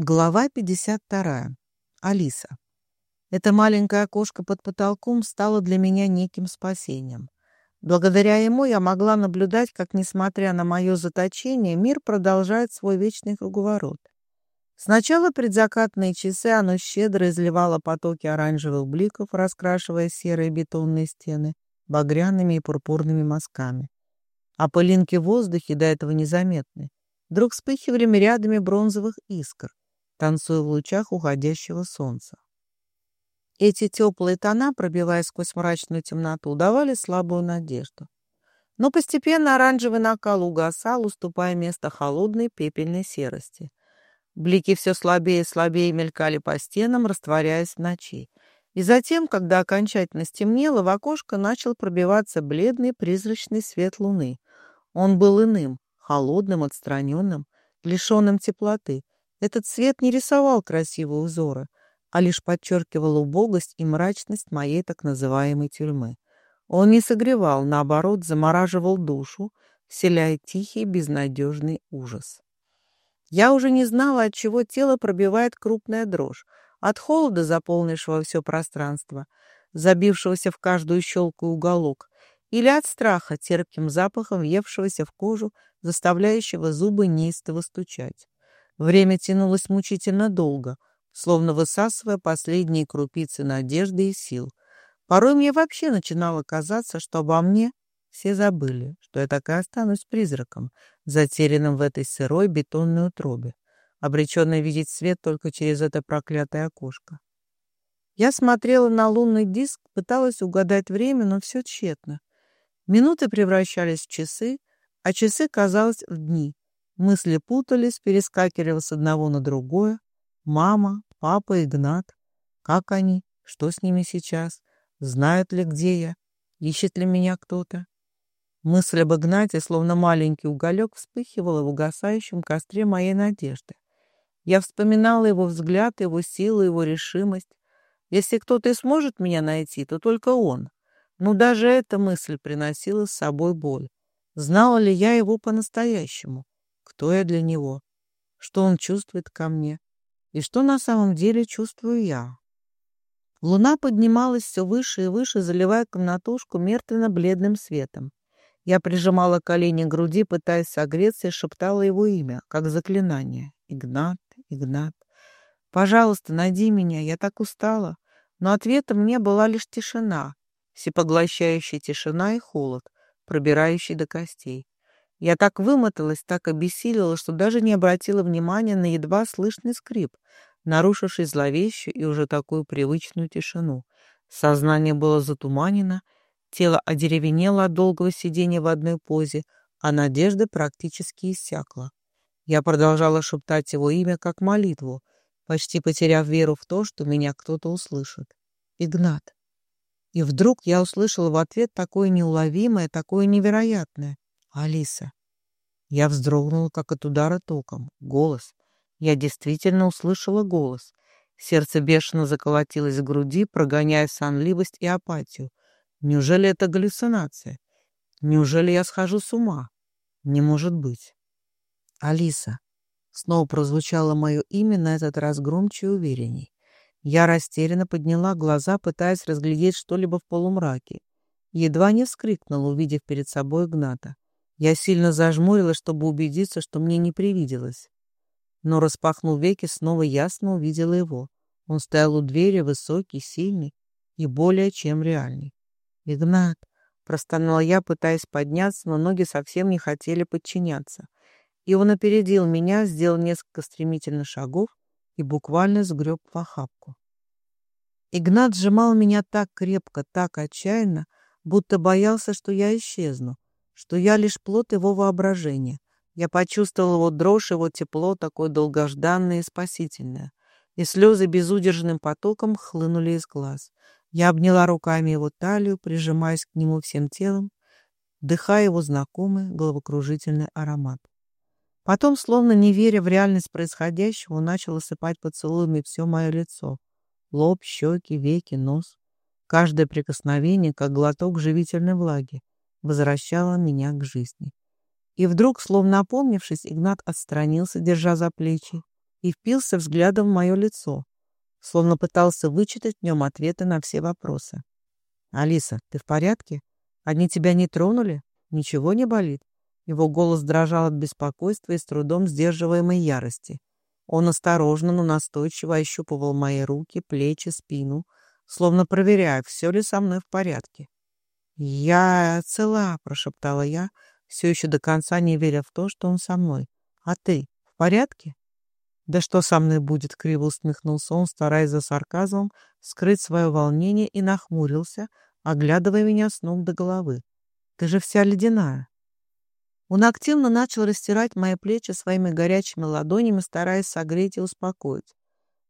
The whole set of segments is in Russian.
Глава 52. Алиса. Это маленькое окошко под потолком стало для меня неким спасением. Благодаря ему я могла наблюдать, как, несмотря на мое заточение, мир продолжает свой вечный круговорот. Сначала предзакатные часы оно щедро изливало потоки оранжевых бликов, раскрашивая серые бетонные стены багряными и пурпурными мазками. А пылинки в воздухе, до этого незаметны, вдруг вспыхивали рядами бронзовых искр, танцуя в лучах уходящего солнца. Эти теплые тона, пробиваясь сквозь мрачную темноту, давали слабую надежду. Но постепенно оранжевый накал угасал, уступая место холодной пепельной серости. Блики все слабее и слабее мелькали по стенам, растворяясь в ночи. И затем, когда окончательно стемнело, в окошко начал пробиваться бледный призрачный свет луны. Он был иным, холодным, отстраненным, лишенным теплоты, этот свет не рисовал красивые узоры, а лишь подчеркивал убогость и мрачность моей так называемой тюрьмы. Он не согревал, наоборот, замораживал душу, вселяя тихий, безнадежный ужас. Я уже не знала, от чего тело пробивает крупная дрожь, от холода, заполнившего все пространство, забившегося в каждую щелку и уголок, или от страха, терпким запахом въевшегося в кожу, заставляющего зубы неистово стучать. Время тянулось мучительно долго, словно высасывая последние крупицы надежды и сил. Порой мне вообще начинало казаться, что обо мне все забыли, что я так и останусь призраком, затерянным в этой сырой бетонной утробе, обреченной видеть свет только через это проклятое окошко. Я смотрела на лунный диск, пыталась угадать время, но все тщетно. Минуты превращались в часы, а часы, казалось, в дни. Мысли путались, перескакивали с одного на другое. Мама, папа, Игнат. Как они? Что с ними сейчас? Знают ли, где я? Ищет ли меня кто-то? Мысль об Игнате, словно маленький уголек, вспыхивала в угасающем костре моей надежды. Я вспоминала его взгляд, его силу, его решимость. Если кто-то и сможет меня найти, то только он. Но даже эта мысль приносила с собой боль. Знала ли я его по-настоящему? Кто я для него, что он чувствует ко мне и что на самом деле чувствую я. Луна поднималась все выше и выше, заливая комнатушку мертвенно-бледным светом. Я прижимала колени к груди, пытаясь согреться, и шептала его имя, как заклинание. «Игнат, Игнат, пожалуйста, найди меня, я так устала». Но ответом мне была лишь тишина, всепоглощающая тишина и холод, пробирающий до костей. Я так вымоталась, так обессилила, что даже не обратила внимания на едва слышный скрип, нарушивший зловещую и уже такую привычную тишину. Сознание было затуманено, тело одеревенело от долгого сидения в одной позе, а надежда практически иссякла. Я продолжала шептать его имя как молитву, почти потеряв веру в то, что меня кто-то услышит. Игнат. И вдруг я услышала в ответ такое неуловимое, такое невероятное. Алиса. Я вздрогнула, как от удара током. Голос. Я действительно услышала голос. Сердце бешено заколотилось в груди, прогоняя сонливость и апатию. Неужели это галлюцинация? Неужели я схожу с ума? Не может быть. Алиса. Снова прозвучало мое имя, на этот раз громче и уверенней. Я растерянно подняла глаза, пытаясь разглядеть что-либо в полумраке. Едва не вскрикнула, увидев перед собой Гната. Я сильно зажмурилась, чтобы убедиться, что мне не привиделось. Но, распахнув веки, снова ясно увидела его. Он стоял у двери, высокий, сильный и более чем реальный. «Игнат!» — простонала я, пытаясь подняться, но ноги совсем не хотели подчиняться. И он опередил меня, сделал несколько стремительных шагов и буквально сгреб в охапку. Игнат сжимал меня так крепко, так отчаянно, будто боялся, что я исчезну, что я лишь плод его воображения. Я почувствовал его дрожь, его тепло, такое долгожданное и спасительное. И слезы безудержным потоком хлынули из глаз. Я обняла руками его талию, прижимаясь к нему всем телом, вдыхая его знакомый головокружительный аромат. Потом, словно не веря в реальность происходящего, начал осыпать поцелуями все мое лицо. Лоб, щеки, веки, нос. Каждое прикосновение, как глоток живительной влаги возвращала меня к жизни. И вдруг, словно опомнившись, Игнат отстранился, держа за плечи, и впился взглядом в мое лицо, словно пытался вычитать в нем ответы на все вопросы. «Алиса, ты в порядке? Они тебя не тронули? Ничего не болит?» Его голос дрожал от беспокойства и с трудом сдерживаемой ярости. Он осторожно, но настойчиво ощупывал мои руки, плечи, спину, словно проверяя, все ли со мной в порядке. «Я цела», — прошептала я, все еще до конца не веря в то, что он со мной. «А ты в порядке?» «Да что со мной будет?» — криво усмехнулся он, стараясь за сарказмом скрыть свое волнение и нахмурился, оглядывая меня с ног до головы. «Ты же вся ледяная». Он активно начал растирать мои плечи своими горячими ладонями, стараясь согреть и успокоить.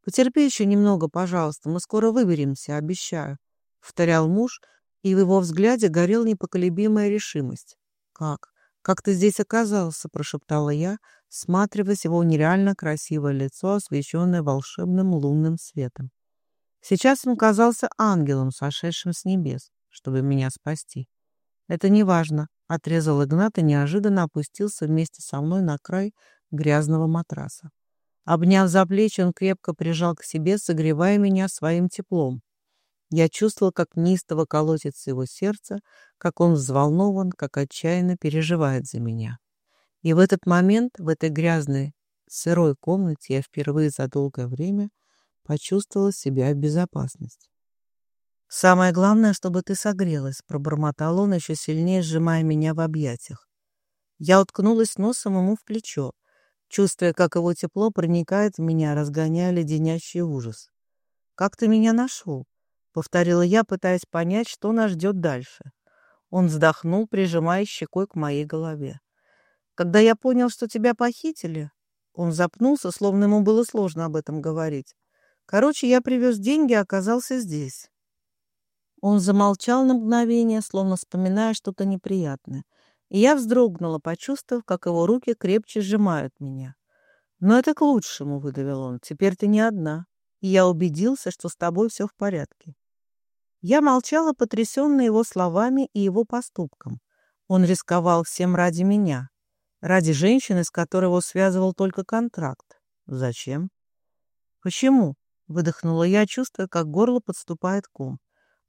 «Потерпи еще немного, пожалуйста, мы скоро выберемся, обещаю», — повторял муж, и в его взгляде горела непоколебимая решимость. «Как? Как ты здесь оказался?» — прошептала я, всматриваясь его нереально красивое лицо, освещенное волшебным лунным светом. Сейчас он казался ангелом, сошедшим с небес, чтобы меня спасти. «Это неважно», — отрезал Игнат и неожиданно опустился вместе со мной на край грязного матраса. Обняв за плечи, он крепко прижал к себе, согревая меня своим теплом. Я чувствовал, как неистово колотится его сердце, как он взволнован, как отчаянно переживает за меня. И в этот момент, в этой грязной, сырой комнате я впервые за долгое время почувствовала себя в безопасности. «Самое главное, чтобы ты согрелась», — пробормотал он, еще сильнее сжимая меня в объятиях. Я уткнулась носом ему в плечо, чувствуя, как его тепло проникает в меня, разгоняя леденящий ужас. «Как ты меня нашел?» — повторила я, пытаясь понять, что нас ждет дальше. Он вздохнул, прижимая щекой к моей голове. «Когда я понял, что тебя похитили...» Он запнулся, словно ему было сложно об этом говорить. «Короче, я привез деньги, а оказался здесь». Он замолчал на мгновение, словно вспоминая что-то неприятное. И я вздрогнула, почувствовав, как его руки крепче сжимают меня. «Но это к лучшему», — выдавил он. «Теперь ты не одна. И я убедился, что с тобой все в порядке». Я молчала, потрясенная его словами и его поступком. Он рисковал всем ради меня, ради женщины, с которой его связывал только контракт. Зачем? Почему? Выдохнула я, чувствуя, как горло подступает ком.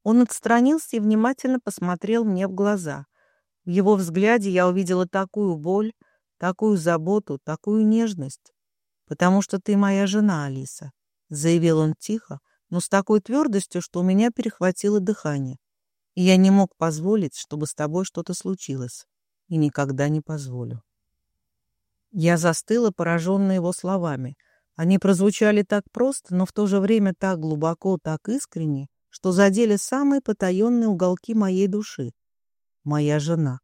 Он отстранился и внимательно посмотрел мне в глаза. В его взгляде я увидела такую боль, такую заботу, такую нежность. «Потому что ты моя жена, Алиса», — заявил он тихо, но с такой твердостью, что у меня перехватило дыхание. И я не мог позволить, чтобы с тобой что-то случилось. И никогда не позволю. Я застыла, пораженная его словами. Они прозвучали так просто, но в то же время так глубоко, так искренне, что задели самые потаенные уголки моей души. Моя жена.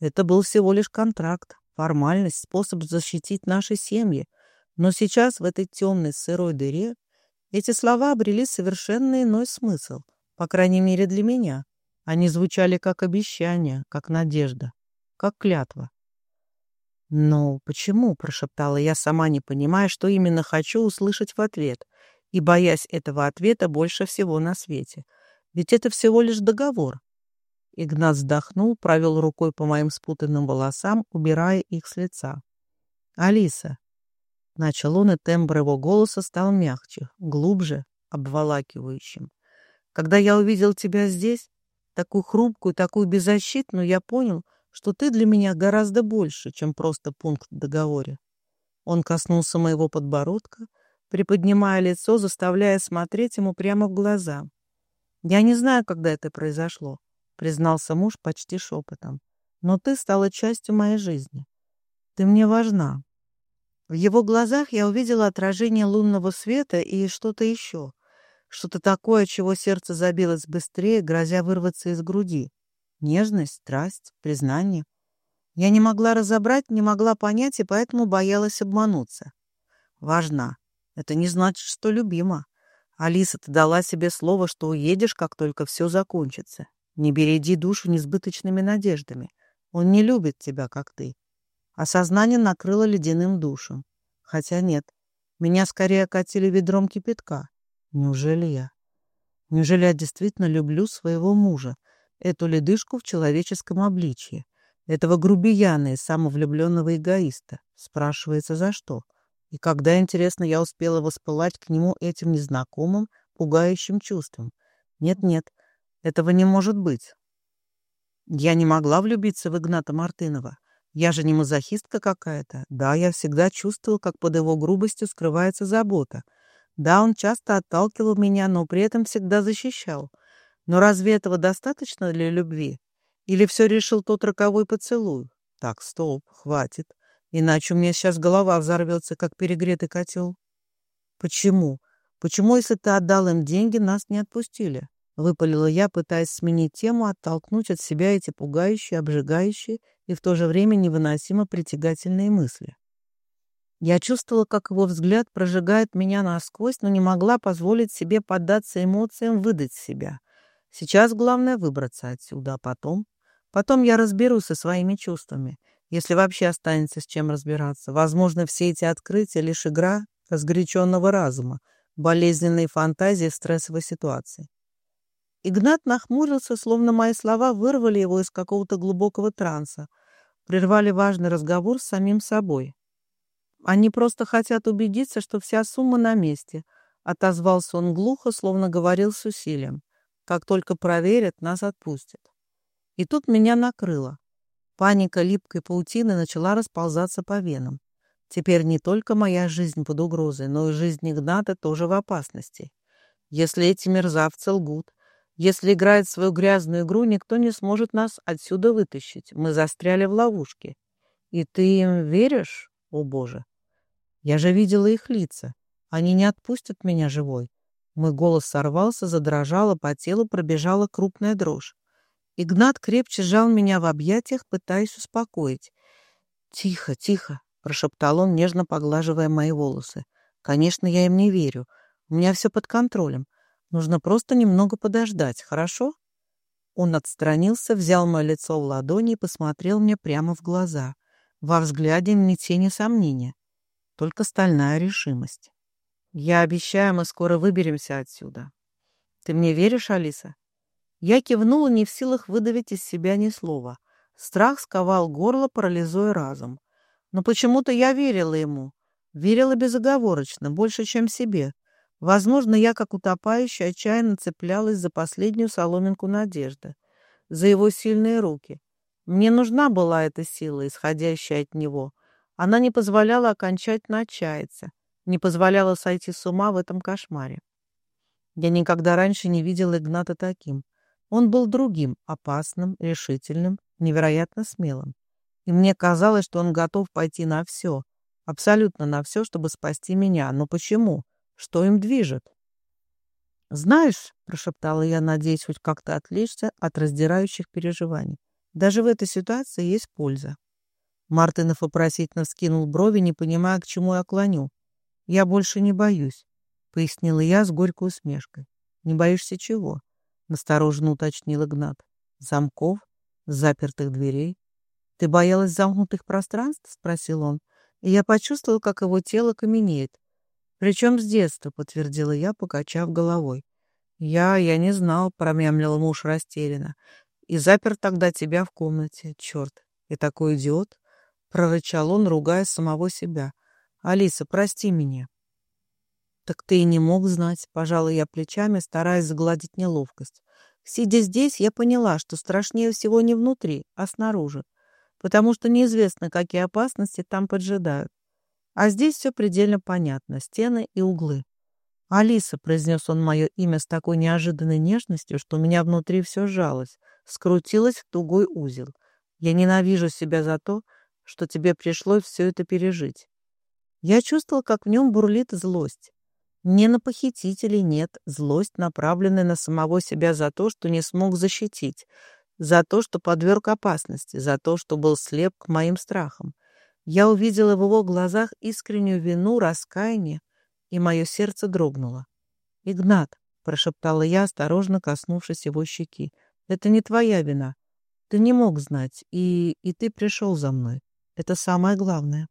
Это был всего лишь контракт, формальность, способ защитить наши семьи. Но сейчас в этой темной сырой дыре эти слова обрели совершенно иной смысл, по крайней мере для меня. Они звучали как обещание, как надежда, как клятва. «Но почему?» — прошептала я, сама не понимая, что именно хочу услышать в ответ, и боясь этого ответа больше всего на свете. Ведь это всего лишь договор. Игнат вздохнул, провел рукой по моим спутанным волосам, убирая их с лица. «Алиса, Начал он, и тембр его голоса стал мягче, глубже, обволакивающим. Когда я увидел тебя здесь, такую хрупкую, такую беззащитную, я понял, что ты для меня гораздо больше, чем просто пункт в договоре. Он коснулся моего подбородка, приподнимая лицо, заставляя смотреть ему прямо в глаза. «Я не знаю, когда это произошло», — признался муж почти шепотом. «Но ты стала частью моей жизни. Ты мне важна, в его глазах я увидела отражение лунного света и что-то еще. Что-то такое, чего сердце забилось быстрее, грозя вырваться из груди. Нежность, страсть, признание. Я не могла разобрать, не могла понять, и поэтому боялась обмануться. Важна. Это не значит, что любима. Алиса, ты дала себе слово, что уедешь, как только все закончится. Не береди душу несбыточными надеждами. Он не любит тебя, как ты. Осознание накрыло ледяным душем. Хотя нет, меня скорее окатили ведром кипятка. Неужели я? Неужели я действительно люблю своего мужа, эту ледышку в человеческом обличье, этого грубияна и самовлюбленного эгоиста? Спрашивается, за что? И когда, интересно, я успела воспылать к нему этим незнакомым, пугающим чувством? Нет-нет, этого не может быть. Я не могла влюбиться в Игната Мартынова. Я же не мазохистка какая-то. Да, я всегда чувствовала, как под его грубостью скрывается забота. Да, он часто отталкивал меня, но при этом всегда защищал. Но разве этого достаточно для любви? Или все решил тот роковой поцелуй? Так, стоп, хватит. Иначе у меня сейчас голова взорвется, как перегретый котел. Почему? Почему, если ты отдал им деньги, нас не отпустили? Выпалила я, пытаясь сменить тему, оттолкнуть от себя эти пугающие, обжигающие и в то же время невыносимо притягательные мысли. Я чувствовала, как его взгляд прожигает меня насквозь, но не могла позволить себе поддаться эмоциям, выдать себя. Сейчас главное выбраться отсюда, а потом... Потом я разберусь со своими чувствами если вообще останется с чем разбираться. Возможно, все эти открытия — лишь игра разгоряченного разума, болезненные фантазии стрессовой ситуации. Игнат нахмурился, словно мои слова вырвали его из какого-то глубокого транса, прервали важный разговор с самим собой. «Они просто хотят убедиться, что вся сумма на месте», — отозвался он глухо, словно говорил с усилием. «Как только проверят, нас отпустят». И тут меня накрыло. Паника липкой паутины начала расползаться по венам. Теперь не только моя жизнь под угрозой, но и жизнь Игната тоже в опасности. Если эти мерзавцы лгут, если играют свою грязную игру, никто не сможет нас отсюда вытащить. Мы застряли в ловушке. И ты им веришь, о боже? Я же видела их лица. Они не отпустят меня живой. Мой голос сорвался, задрожало, по телу пробежала крупная дрожь. Игнат крепче сжал меня в объятиях, пытаясь успокоить. «Тихо, тихо», — прошептал он, нежно поглаживая мои волосы. «Конечно, я им не верю. У меня все под контролем. Нужно просто немного подождать, хорошо?» Он отстранился, взял мое лицо в ладони и посмотрел мне прямо в глаза. Во взгляде ни тени сомнения, только стальная решимость. «Я обещаю, мы скоро выберемся отсюда. Ты мне веришь, Алиса?» Я кивнула, не в силах выдавить из себя ни слова. Страх сковал горло, парализуя разум. Но почему-то я верила ему. Верила безоговорочно, больше, чем себе. Возможно, я, как утопающая, отчаянно цеплялась за последнюю соломинку надежды, за его сильные руки. Мне нужна была эта сила, исходящая от него. Она не позволяла окончательно отчаяться, не позволяла сойти с ума в этом кошмаре. Я никогда раньше не видела Игната таким. Он был другим, опасным, решительным, невероятно смелым. И мне казалось, что он готов пойти на все, абсолютно на все, чтобы спасти меня. Но почему? Что им движет? «Знаешь», — прошептала я, надеясь хоть как-то отвлечься от раздирающих переживаний, «даже в этой ситуации есть польза». Мартынов вопросительно вскинул брови, не понимая, к чему я клоню. «Я больше не боюсь», — пояснила я с горькой усмешкой. «Не боишься чего?» Настороженно уточнил Игнат. Замков? Запертых дверей? Ты боялась замкнутых пространств? Спросил он. И я почувствовал, как его тело каменеет. Причем с детства, подтвердила я, покачав головой. Я, я не знал, промямлил муж растерянно. И запер тогда тебя в комнате. Черт, и такой идиот. Прорычал он, ругая самого себя. Алиса, прости меня. «Так ты и не мог знать», — пожала я плечами, стараясь загладить неловкость. Сидя здесь, я поняла, что страшнее всего не внутри, а снаружи, потому что неизвестно, какие опасности там поджидают. А здесь все предельно понятно — стены и углы. «Алиса», — произнес он мое имя с такой неожиданной нежностью, что у меня внутри все сжалось, скрутилось в тугой узел. «Я ненавижу себя за то, что тебе пришлось все это пережить». Я чувствовал, как в нем бурлит злость. Не на похитителей нет, злость, направленная на самого себя за то, что не смог защитить, за то, что подверг опасности, за то, что был слеп к моим страхам. Я увидела в его глазах искреннюю вину, раскаяние, и мое сердце дрогнуло. «Игнат», — прошептала я, осторожно коснувшись его щеки, — «это не твоя вина. Ты не мог знать, и, и ты пришел за мной. Это самое главное».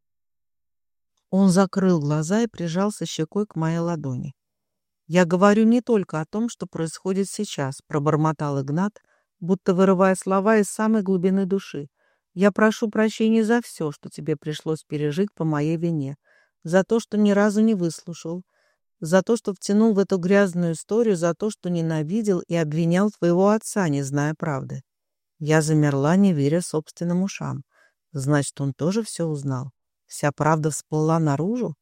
Он закрыл глаза и прижался щекой к моей ладони. «Я говорю не только о том, что происходит сейчас», — пробормотал Игнат, будто вырывая слова из самой глубины души. «Я прошу прощения за все, что тебе пришлось пережить по моей вине, за то, что ни разу не выслушал, за то, что втянул в эту грязную историю, за то, что ненавидел и обвинял твоего отца, не зная правды. Я замерла, не веря собственным ушам. Значит, он тоже все узнал. Вся правда всплыла наружу?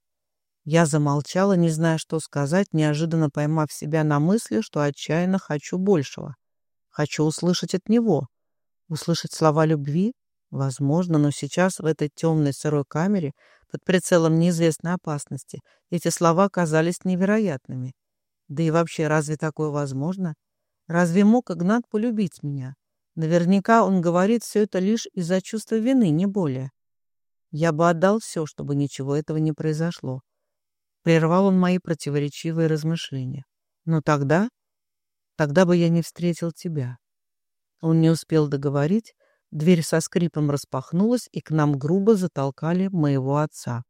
Я замолчала, не зная, что сказать, неожиданно поймав себя на мысли, что отчаянно хочу большего. Хочу услышать от него. Услышать слова любви? Возможно, но сейчас в этой темной сырой камере под прицелом неизвестной опасности эти слова казались невероятными. Да и вообще, разве такое возможно? Разве мог Игнат полюбить меня? Наверняка он говорит все это лишь из-за чувства вины, не более. Я бы отдал все, чтобы ничего этого не произошло. Прервал он мои противоречивые размышления. Но тогда... Тогда бы я не встретил тебя. Он не успел договорить, дверь со скрипом распахнулась, и к нам грубо затолкали моего отца.